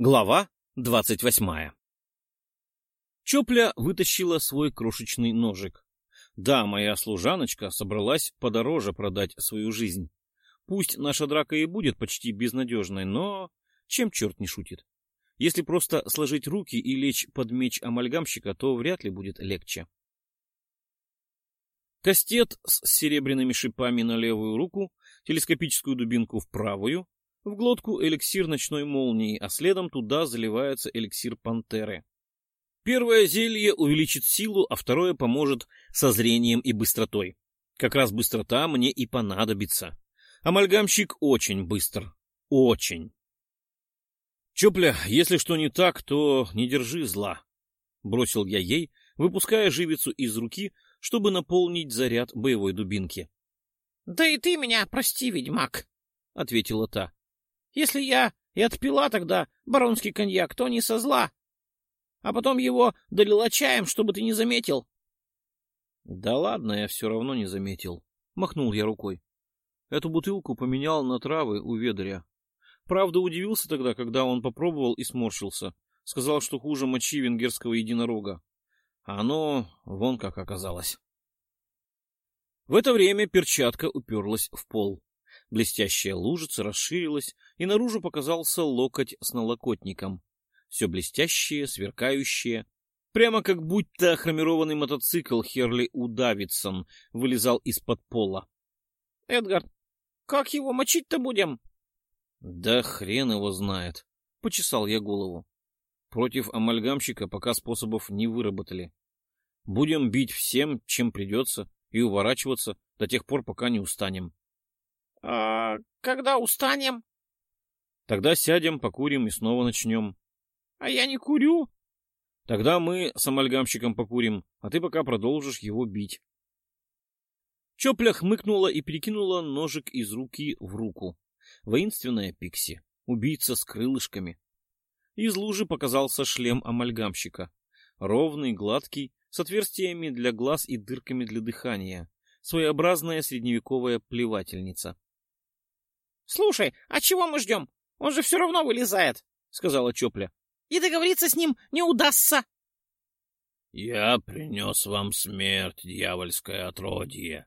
Глава двадцать восьмая Чопля вытащила свой крошечный ножик. Да, моя служаночка собралась подороже продать свою жизнь. Пусть наша драка и будет почти безнадежной, но чем черт не шутит? Если просто сложить руки и лечь под меч амальгамщика, то вряд ли будет легче. Кастет с серебряными шипами на левую руку, телескопическую дубинку в правую, в глотку эликсир ночной молнии, а следом туда заливается эликсир пантеры. Первое зелье увеличит силу, а второе поможет со зрением и быстротой. Как раз быстрота мне и понадобится. Амальгамщик очень быстр. Очень. Чопля, если что не так, то не держи зла. Бросил я ей, выпуская живицу из руки, чтобы наполнить заряд боевой дубинки. — Да и ты меня прости, ведьмак, — ответила та. Если я и отпила тогда баронский коньяк, то не со зла. А потом его долила чаем, чтобы ты не заметил. — Да ладно, я все равно не заметил. Махнул я рукой. Эту бутылку поменял на травы у ведря. Правда, удивился тогда, когда он попробовал и сморщился. Сказал, что хуже мочи венгерского единорога. А оно вон как оказалось. В это время перчатка уперлась в пол. Блестящая лужица расширилась, и наружу показался локоть с налокотником. Все блестящее, сверкающее. Прямо как будто хромированный мотоцикл Херли У. Давидсон вылезал из-под пола. — Эдгард, как его мочить-то будем? — Да хрен его знает, — почесал я голову. Против амальгамщика пока способов не выработали. Будем бить всем, чем придется, и уворачиваться до тех пор, пока не устанем. — А когда устанем? — Тогда сядем, покурим и снова начнем. — А я не курю. — Тогда мы с амальгамщиком покурим, а ты пока продолжишь его бить. Чопля хмыкнула и перекинула ножик из руки в руку. Воинственная Пикси, убийца с крылышками. Из лужи показался шлем амальгамщика. Ровный, гладкий, с отверстиями для глаз и дырками для дыхания. Своеобразная средневековая плевательница. Слушай, а чего мы ждем? Он же все равно вылезает, — сказала Чопля. И договориться с ним не удастся. — Я принес вам смерть, дьявольское отродье.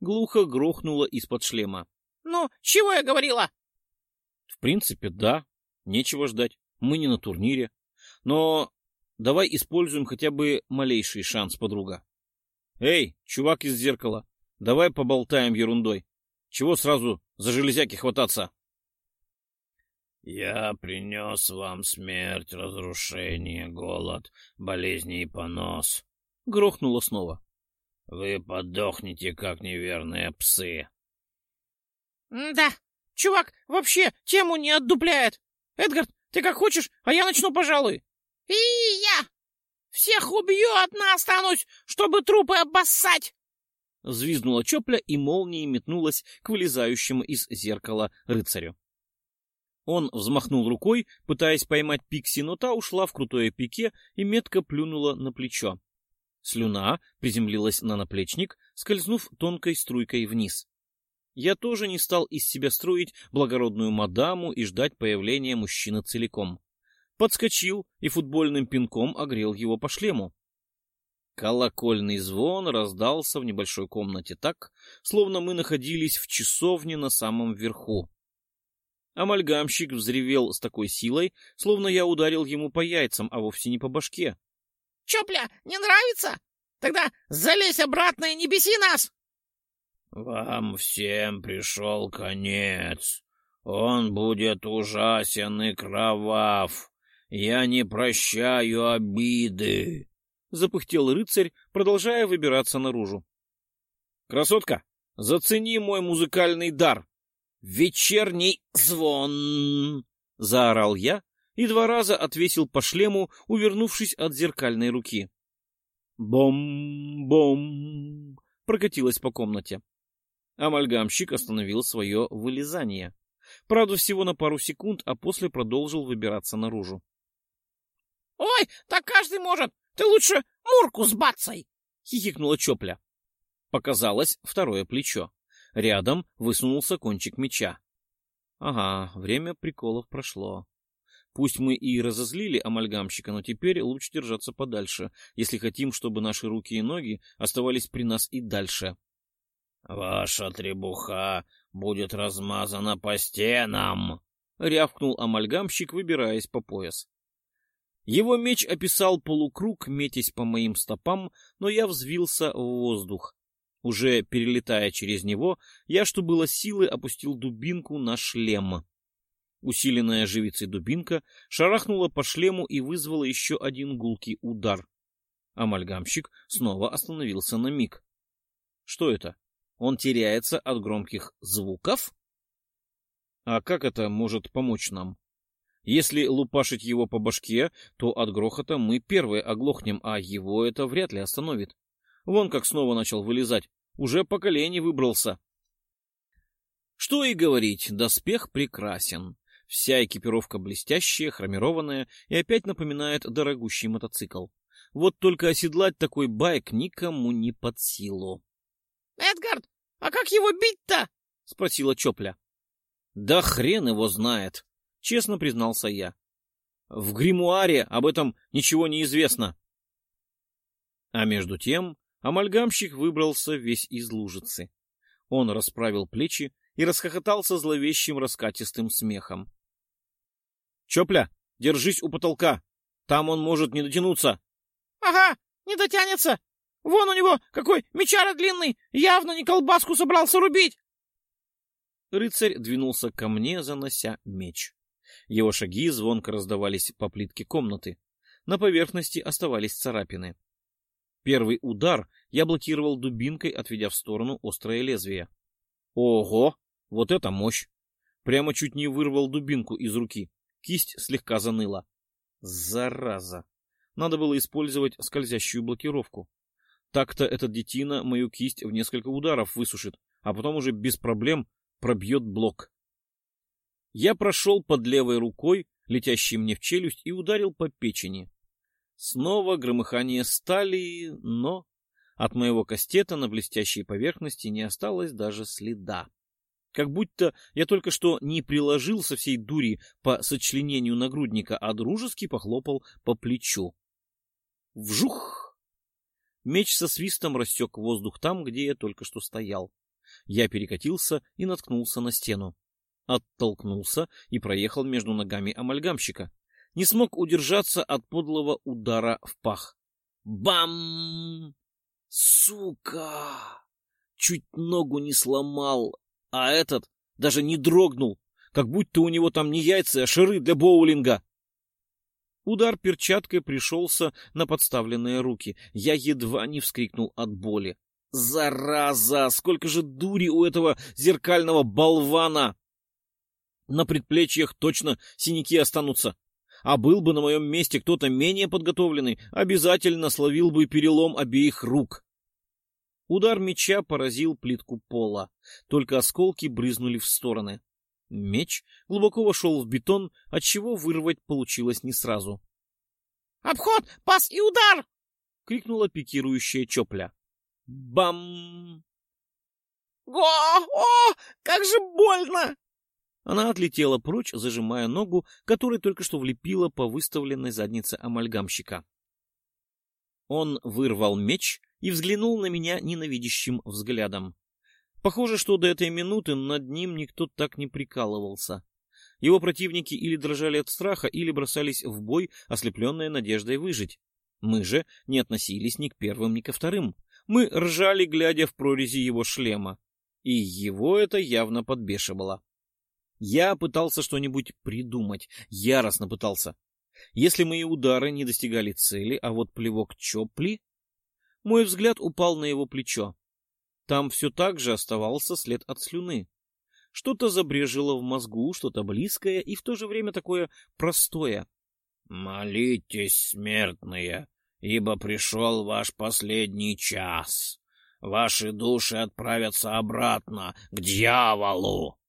Глухо грохнуло из-под шлема. — Ну, чего я говорила? — В принципе, да. Нечего ждать. Мы не на турнире. Но давай используем хотя бы малейший шанс, подруга. Эй, чувак из зеркала, давай поболтаем ерундой. Чего сразу за железяки хвататься? Я принес вам смерть, разрушение, голод, болезни и понос. Грохнуло снова. Вы подохнете, как неверные псы. Да, чувак вообще тему не отдупляет. Эдгард, ты как хочешь, а я начну, пожалуй. И я! Всех убью, одна останусь, чтобы трупы обоссать! Взвизгнула Чопля и молнией метнулась к вылезающему из зеркала рыцарю. Он взмахнул рукой, пытаясь поймать Пикси, но та ушла в крутое пике и метко плюнула на плечо. Слюна приземлилась на наплечник, скользнув тонкой струйкой вниз. Я тоже не стал из себя строить благородную мадаму и ждать появления мужчины целиком. Подскочил и футбольным пинком огрел его по шлему. Колокольный звон раздался в небольшой комнате так, словно мы находились в часовне на самом верху. Амальгамщик взревел с такой силой, словно я ударил ему по яйцам, а вовсе не по башке. — Чопля, не нравится? Тогда залезь обратно и не беси нас! — Вам всем пришел конец. Он будет ужасен и кровав. Я не прощаю обиды. — запыхтел рыцарь, продолжая выбираться наружу. — Красотка, зацени мой музыкальный дар! Вечерний звон! — заорал я и два раза отвесил по шлему, увернувшись от зеркальной руки. Бом-бом! прокатилась по комнате. Амальгамщик остановил свое вылезание. Правда, всего на пару секунд, а после продолжил выбираться наружу. — Ой, так каждый может! Ты лучше Мурку с бацай! — хихикнула Чопля. Показалось второе плечо. Рядом высунулся кончик меча. Ага, время приколов прошло. Пусть мы и разозлили амальгамщика, но теперь лучше держаться подальше, если хотим, чтобы наши руки и ноги оставались при нас и дальше. — Ваша требуха будет размазана по стенам! — рявкнул амальгамщик, выбираясь по пояс. Его меч описал полукруг, метясь по моим стопам, но я взвился в воздух. Уже перелетая через него, я, что было силы, опустил дубинку на шлем. Усиленная живицей дубинка шарахнула по шлему и вызвала еще один гулкий удар. Амальгамщик снова остановился на миг. Что это? Он теряется от громких звуков? А как это может помочь нам? Если лупашить его по башке, то от грохота мы первые оглохнем, а его это вряд ли остановит. Вон как снова начал вылезать. Уже по колени выбрался. Что и говорить, доспех прекрасен. Вся экипировка блестящая, хромированная и опять напоминает дорогущий мотоцикл. Вот только оседлать такой байк никому не под силу. — Эдгард, а как его бить-то? — спросила Чопля. — Да хрен его знает, — честно признался я. — В гримуаре об этом ничего не известно. А между тем амальгамщик выбрался весь из лужицы. Он расправил плечи и расхохотался зловещим раскатистым смехом. Чопля, держись у потолка. Там он может не дотянуться. — Ага, не дотянется. Вон у него какой мечара длинный, явно не колбаску собрался рубить. Рыцарь двинулся ко мне, занося меч. Его шаги звонко раздавались по плитке комнаты. На поверхности оставались царапины. Первый удар я блокировал дубинкой, отведя в сторону острое лезвие. Ого! Вот это мощь! Прямо чуть не вырвал дубинку из руки. Кисть слегка заныла. Зараза! Надо было использовать скользящую блокировку. Так-то этот детина мою кисть в несколько ударов высушит, а потом уже без проблем пробьет блок. Я прошел под левой рукой, летящей мне в челюсть, и ударил по печени. Снова громыхание стали, но от моего кастета на блестящей поверхности не осталось даже следа. Как будто я только что не приложил со всей дури по сочленению нагрудника, а дружески похлопал по плечу. Вжух! Меч со свистом рассек воздух там, где я только что стоял. Я перекатился и наткнулся на стену. Оттолкнулся и проехал между ногами амальгамщика. Не смог удержаться от подлого удара в пах. Бам! Сука! Чуть ногу не сломал, а этот даже не дрогнул, как будто у него там не яйца, а шары для боулинга. Удар перчаткой пришелся на подставленные руки. Я едва не вскрикнул от боли. Зараза! Сколько же дури у этого зеркального болвана! На предплечьях точно синяки останутся. А был бы на моем месте кто-то менее подготовленный, обязательно словил бы перелом обеих рук. Удар меча поразил плитку пола, только осколки брызнули в стороны. Меч глубоко вошел в бетон, отчего вырвать получилось не сразу. «Обход! Пас и удар!» — крикнула пикирующая Чопля. «Бам!» «О, о, как же больно!» Она отлетела прочь, зажимая ногу, которой только что влепила по выставленной заднице амальгамщика. Он вырвал меч и взглянул на меня ненавидящим взглядом. Похоже, что до этой минуты над ним никто так не прикалывался. Его противники или дрожали от страха, или бросались в бой, ослепленные надеждой выжить. Мы же не относились ни к первым, ни ко вторым. Мы ржали, глядя в прорези его шлема. И его это явно подбешивало. Я пытался что-нибудь придумать, яростно пытался. Если мои удары не достигали цели, а вот плевок Чопли... Мой взгляд упал на его плечо. Там все так же оставался след от слюны. Что-то забрежило в мозгу, что-то близкое и в то же время такое простое. «Молитесь, смертные, ибо пришел ваш последний час. Ваши души отправятся обратно, к дьяволу!»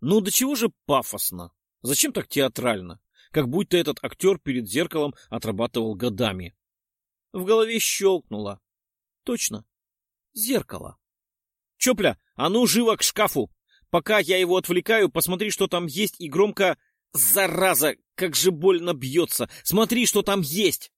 Ну, до чего же пафосно? Зачем так театрально? как будто этот актер перед зеркалом отрабатывал годами. В голове щелкнуло. Точно. Зеркало. Чопля, а ну живо к шкафу! Пока я его отвлекаю, посмотри, что там есть, и громко Зараза, как же больно бьется! Смотри, что там есть!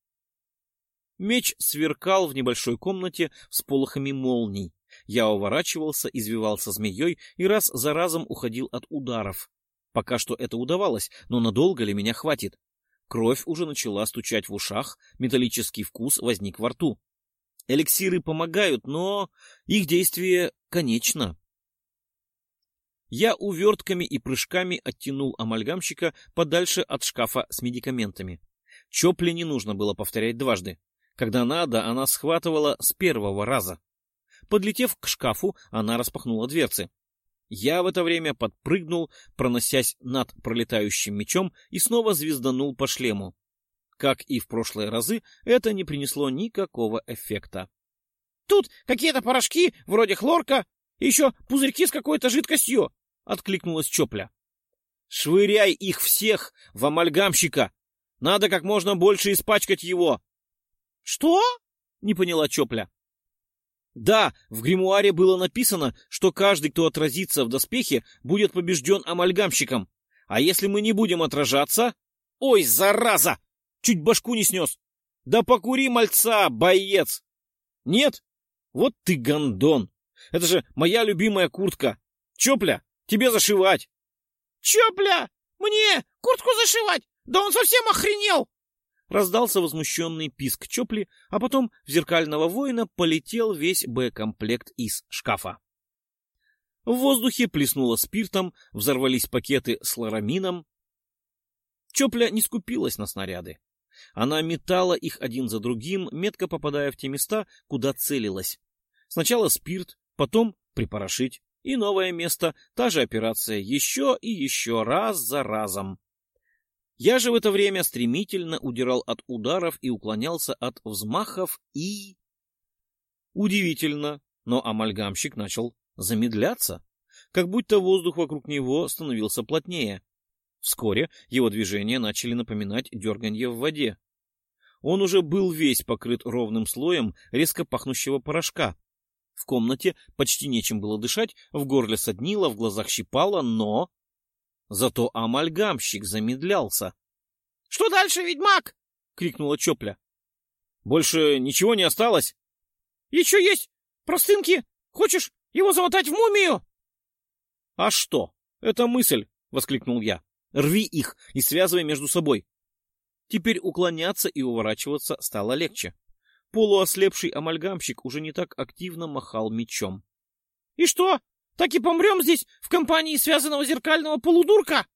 Меч сверкал в небольшой комнате с полохами молний. Я уворачивался, извивался змеей и раз за разом уходил от ударов. Пока что это удавалось, но надолго ли меня хватит? Кровь уже начала стучать в ушах, металлический вкус возник во рту. Эликсиры помогают, но их действие конечно. Я увертками и прыжками оттянул амальгамщика подальше от шкафа с медикаментами. Чопли не нужно было повторять дважды. Когда надо, она схватывала с первого раза. Подлетев к шкафу, она распахнула дверцы. Я в это время подпрыгнул, проносясь над пролетающим мечом, и снова звезданул по шлему. Как и в прошлые разы, это не принесло никакого эффекта. — Тут какие-то порошки, вроде хлорка, и еще пузырьки с какой-то жидкостью, — откликнулась Чопля. — Швыряй их всех в амальгамщика! Надо как можно больше испачкать его! — Что? — не поняла Чопля. Да, в гримуаре было написано, что каждый, кто отразится в доспехе, будет побежден амальгамщиком. А если мы не будем отражаться... Ой, зараза! Чуть башку не снес. Да покури мальца, боец! Нет? Вот ты гондон! Это же моя любимая куртка. Чопля, тебе зашивать. Чопля! Мне куртку зашивать? Да он совсем охренел! Раздался возмущенный писк Чопли, а потом в зеркального воина полетел весь боекомплект из шкафа. В воздухе плеснуло спиртом, взорвались пакеты с ларамином. Чопля не скупилась на снаряды. Она метала их один за другим, метко попадая в те места, куда целилась. Сначала спирт, потом припорошить. И новое место, та же операция, еще и еще раз за разом. Я же в это время стремительно удирал от ударов и уклонялся от взмахов и... Удивительно, но амальгамщик начал замедляться, как будто воздух вокруг него становился плотнее. Вскоре его движения начали напоминать дерганье в воде. Он уже был весь покрыт ровным слоем резко пахнущего порошка. В комнате почти нечем было дышать, в горле соднило, в глазах щипало, но Зато амальгамщик замедлялся. — Что дальше, ведьмак? — крикнула Чопля. — Больше ничего не осталось? — Еще есть простынки. Хочешь его замотать в мумию? — А что? Это мысль! — воскликнул я. — Рви их и связывай между собой. Теперь уклоняться и уворачиваться стало легче. Полуослепший амальгамщик уже не так активно махал мечом. — И что? Так и помрем здесь, в компании связанного зеркального полудурка?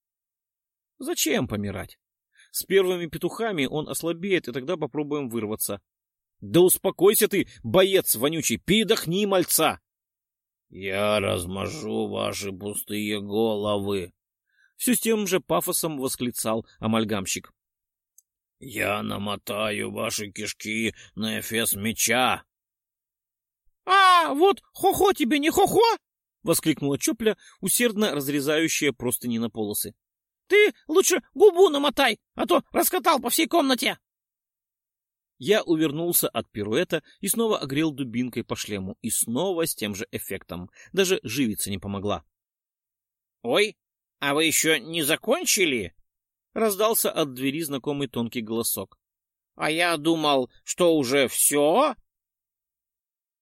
Зачем помирать? С первыми петухами он ослабеет, и тогда попробуем вырваться. Да успокойся ты, боец вонючий, передохни, мальца! Я размажу ваши пустые головы. Все с тем же пафосом восклицал амальгамщик. Я намотаю ваши кишки на эфес меча. А, вот хо-хо тебе не хо-хо? Воскликнула Чопля, усердно разрезающая простыни на полосы. — Ты лучше губу намотай, а то раскатал по всей комнате! Я увернулся от пируэта и снова огрел дубинкой по шлему, и снова с тем же эффектом. Даже живица не помогла. — Ой, а вы еще не закончили? — раздался от двери знакомый тонкий голосок. — А я думал, что уже все.